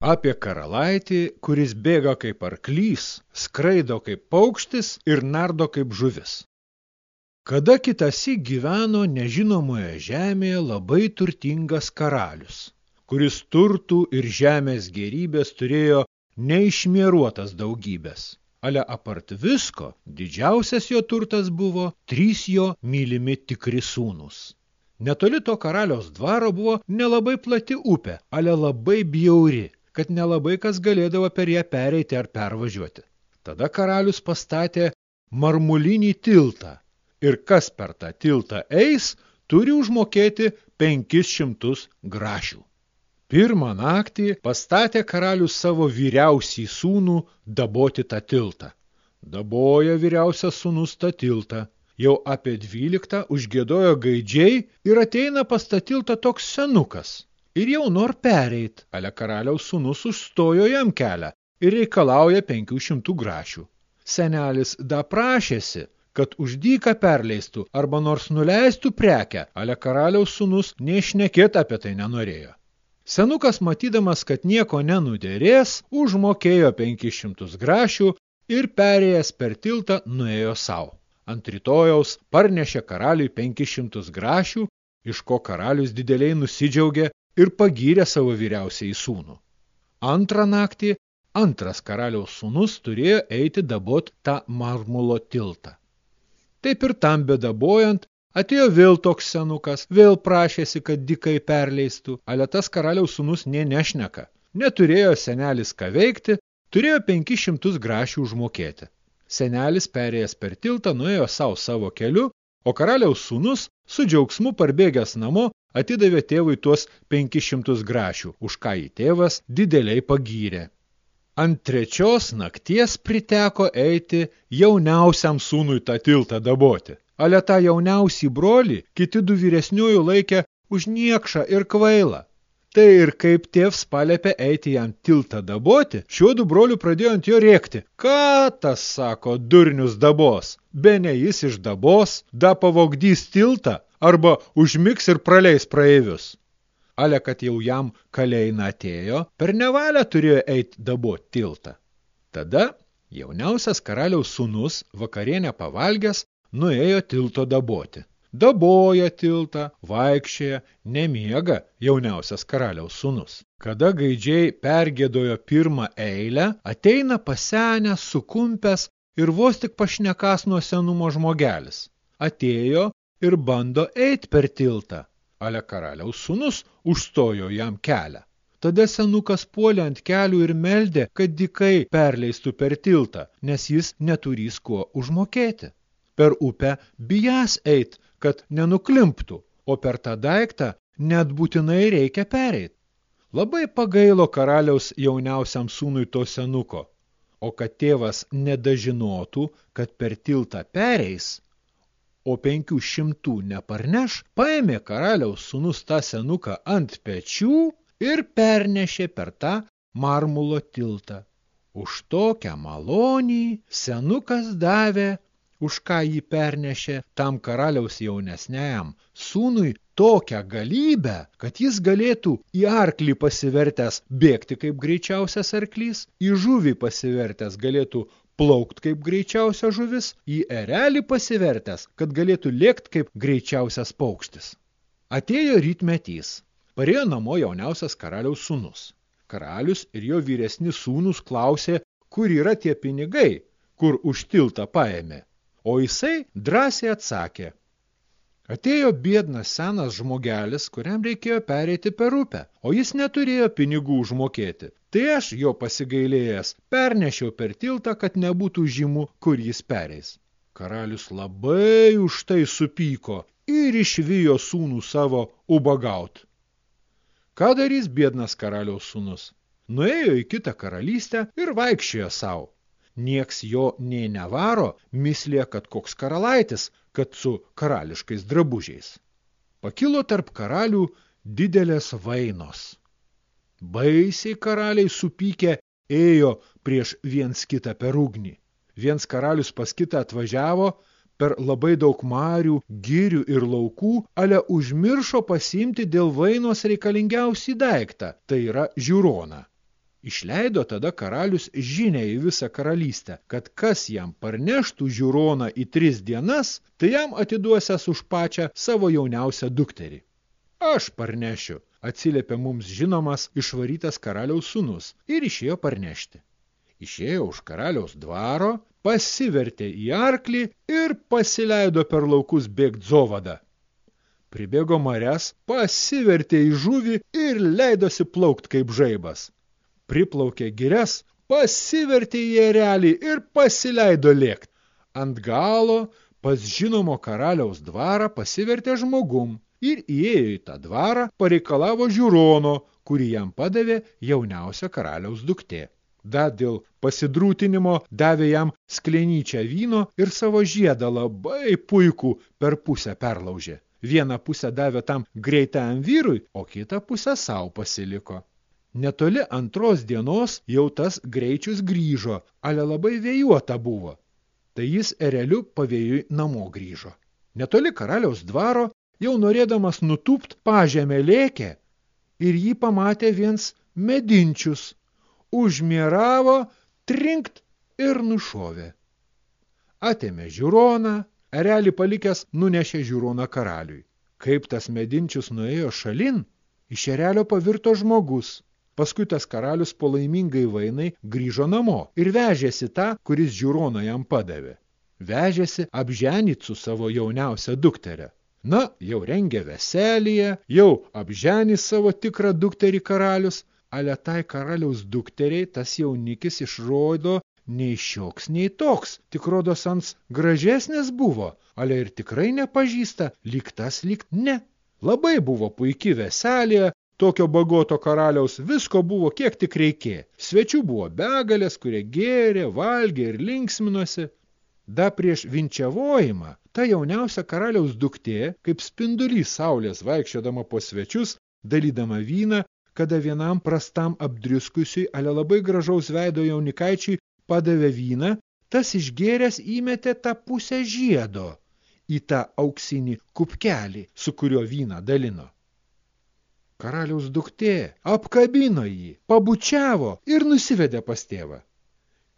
apie karalaitį, kuris bėga kaip arklys, skraido kaip paukštis ir nardo kaip žuvis. Kada kitasi gyveno nežinomoje žemėje labai turtingas karalius, kuris turtų ir žemės gerybės turėjo neišmieruotas daugybės. Ale apart visko, didžiausias jo turtas buvo trys jo mylimi tikri sūnus. Netoli to karaliaus dvaro buvo nelabai plati upė, ale labai bjauri, kad nelabai kas galėdavo per ją pereiti ar pervažiuoti. Tada karalius pastatė marmulinį tiltą ir kas per tą tiltą eis, turi užmokėti 500 grašių. Pirmą naktį pastatė karalius savo vyriausį sūnų daboti tą tiltą. Daboja vyriausias sūnus tą tiltą. Jau apie dvyliktą užgėdojo gaidžiai ir ateina pas tą tiltą toks senukas. Ir jau nor pereit, ale karaliaus sūnus užstojo jam kelią ir reikalauja penkių šimtų grašių. Senelis da prašėsi, kad už dyką perleistų arba nors nuleistų prekę, ale karaliaus sūnus neišnekėt apie tai nenorėjo. Senukas, matydamas, kad nieko nenudėrės, užmokėjo 500 grašių ir perėjęs per tiltą nuėjo savo. Ant rytojaus parnešė karaliui 500 grašių, iš ko karalius dideliai nusidžiaugė ir pagyrė savo vyriausiai sūnų. Antrą naktį antras karaliaus sūnus turėjo eiti dabot tą marmulo tiltą. Taip ir tam bedabojant Atėjo vėl toks senukas, vėl prašėsi, kad dikai perleistų, ale tas karaliaus sūnus nė nešneka. Neturėjo senelis ką veikti, turėjo 500 grašių užmokėti. Senelis perėjęs per tiltą nuėjo savo savo keliu, o karaliaus sūnus su džiaugsmu parbėgęs namo atidavė tėvui tuos 500 grašių, už ką į tėvas dideliai pagyrė. Ant trečios nakties priteko eiti jauniausiam sūnui tą tiltą daboti ale tą jauniausį brolį kiti du vyresniųjų laikė už niekšą ir kvailą. Tai ir kaip tėvs palėpė eiti jam tiltą daboti, šiuo du brolių pradėjo ant jo rėkti. Ką tas, sako, durnius dabos? Be ne jis iš dabos, da pavogdys tiltą arba užmiks ir praleis praeivius. Ale, kad jau jam kalėjina atėjo, per nevalę turėjo eiti dabot tiltą. Tada jauniausias karaliaus sūnus vakarienę pavalgęs nuėjo tilto daboti. Daboja tiltą, vaikščioja, nemiega jauniausias karaliaus sūnus. Kada gaidžiai pergėdojo pirmą eilę, ateina pasenęs, sukumpęs ir vos tik pašnekas nuo senumo žmogelis. Atėjo ir bando eit per tiltą, ale karaliaus sūnus užstojo jam kelią. Tada senukas puolė ant kelių ir meldė, kad dikai perleistų per tiltą, nes jis neturys kuo užmokėti per upę bijas eit, kad nenuklimptų, o per tą daiktą net būtinai reikia pereit. Labai pagailo karaliaus jauniausiam sūnui to senuko, o kad tėvas nedažinotų, kad per tiltą pereis, o penkių šimtų neparneš, paėmė karaliaus sūnus tą senuką ant pečių ir pernešė per tą marmulo tiltą. Už tokią malonį senukas davė už ką jį pernešė tam karaliaus jaunesniajam sūnui tokią galybę, kad jis galėtų į arklį pasivertęs bėgti kaip greičiausias arklys, į žuvį pasivertęs galėtų plaukt kaip greičiausia žuvis, į erelį pasivertęs, kad galėtų lėkt kaip greičiausias paukštis. Atėjo rytmetys. Parėjo namo jauniausias karaliaus sūnus. Karalius ir jo vyresni sūnus klausė, kur yra tie pinigai, kur už tiltą paėmė. O jisai drąsiai atsakė. Atėjo biednas senas žmogelis, kuriam reikėjo pereiti per upę, o jis neturėjo pinigų užmokėti. Tai aš jo pasigailėjęs pernešiau per tiltą, kad nebūtų žymų, kur jis pereis. Karalius labai už tai supyko ir išvijo sūnų savo ubagaut. Ką darys biednas karaliaus sūnus? Nuėjo į kitą karalystę ir vaikščiojo savo nieks jo nei nevaro, mislė, kad koks karalaitis, kad su karališkais drabužiais. Pakilo tarp karalių didelės vainos. Baisiai karaliai supykę ėjo prieš viens kitą per ugnį. Viens karalius pas kitą atvažiavo per labai daug marių, girių ir laukų, ale užmiršo pasimti dėl vainos reikalingiausią daiktą, tai yra žiūroną. Išleido tada karalius žinę į visą karalystę, kad kas jam parneštų žiūroną į tris dienas, tai jam atiduosęs už pačią savo jauniausią dukterį. Aš parnešiu, atsiliepė mums žinomas išvarytas karaliaus sūnus ir išėjo parnešti. Išėjo už karaliaus dvaro, pasivertė į arklį ir pasileido per laukus bėgt zovadą. Pribėgo marias, pasivertė į žuvį ir leidosi plaukt kaip žaibas priplaukė girias, pasivertė į erelį ir pasileido lėkt. Ant galo pas žinomo karaliaus dvarą pasivertė žmogum ir įėjo į tą dvarą, pareikalavo žiūrono, kurį jam padavė jauniausia karaliaus duktė. Da dėl pasidrūtinimo davė jam sklenyčią vyno ir savo žiedą labai puikų per pusę perlaužė. Vieną pusę davė tam greitam vyrui, o kitą pusę savo pasiliko. Netoli antros dienos jau tas greičius grįžo, ale labai vėjuota buvo. Tai jis ereliu pavėjui namo grįžo. Netoli karaliaus dvaro, jau norėdamas nutupt pažemę lėkė, ir jį pamatė viens medinčius, užmieravo, trinkt ir nušovė. Atėmė žiūroną, erelį palikęs nunešė žiūroną karaliui. Kaip tas medinčius nuėjo šalin, iš erelio pavirto žmogus – Paskui tas karalius po laimingai vainai grįžo namo ir vežėsi tą, kuris žiūroną jam padavė. Vežėsi apženyt su savo jauniausia dukterė. Na, jau rengė veselyje, jau apženys savo tikrą dukterį karalius, ale tai karaliaus dukteriai tas jaunikis išrodo nei šioks, nei toks, tik rodos ans gražesnis buvo, ale ir tikrai nepažįsta, lyg tas, lyg ne. Labai buvo puiki veselė, Tokio bagoto karaliaus visko buvo kiek tik reikė. Svečių buvo begalės, kurie gėrė, valgė ir linksminosi. Da prieš vinčiavojimą, ta jauniausia karaliaus duktė, kaip spindulys saulės vaikščiodama po svečius, dalydama vyną, kada vienam prastam apdriskusiui, ale labai gražaus veido jaunikaičiui padavė vyną, tas išgėręs įmetė tą pusę žiedo į tą auksinį kupkelį, su kuriuo vyną dalino. Karaliaus duktė apkabino jį, pabučiavo ir nusivedė pas tėvą.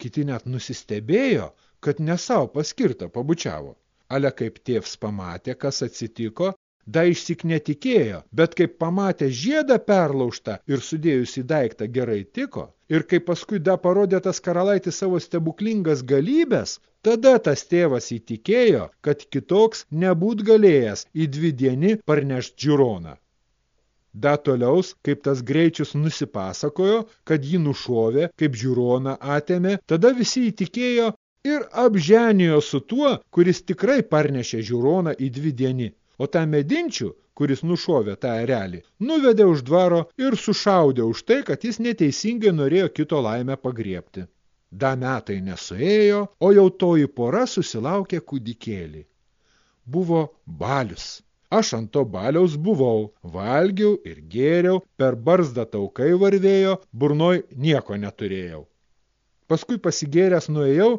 Kiti net nusistebėjo, kad ne savo paskirtą pabučiavo. Ale kaip tėvs pamatė, kas atsitiko, da išsik netikėjo, bet kaip pamatė žiedą perlaužtą ir sudėjusi daiktą gerai tiko, ir kaip paskui da parodė tas karalaitis savo stebuklingas galybės, tada tas tėvas įtikėjo, kad kitoks nebūt galėjęs į dvi dieni parnešt žiūroną. Da toliaus, kaip tas greičius nusipasakojo, kad jį nušovė, kaip žiūroną atėmė, tada visi įtikėjo ir apženijo su tuo, kuris tikrai parnešė žiūroną į dvi dieni. O tą medinčių, kuris nušovė tą erelį, nuvedė už dvaro ir sušaudė už tai, kad jis neteisingai norėjo kito laimę pagriepti. Da metai nesuėjo, o jau toji pora susilaukė kūdikėlį. Buvo balius. Aš ant to baliaus buvau, valgiau ir gėriau, per barzdą taukai varvėjo, burnoj nieko neturėjau. Paskui pasigėręs nuėjau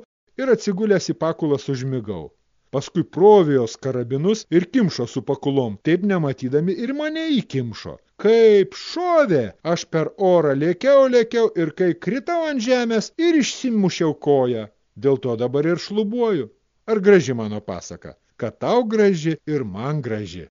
ir atsigulęs į pakulas užmigau. Paskui provijos karabinus ir kimšo su pakulom, taip nematydami ir mane įkimšo. Kaip šovė, aš per orą lėkiau, lėkiau ir kai kritau ant žemės ir išsimušiau koją. Dėl to dabar ir šlubuoju. Ar graži mano pasaka? Kad tau graži ir man graži.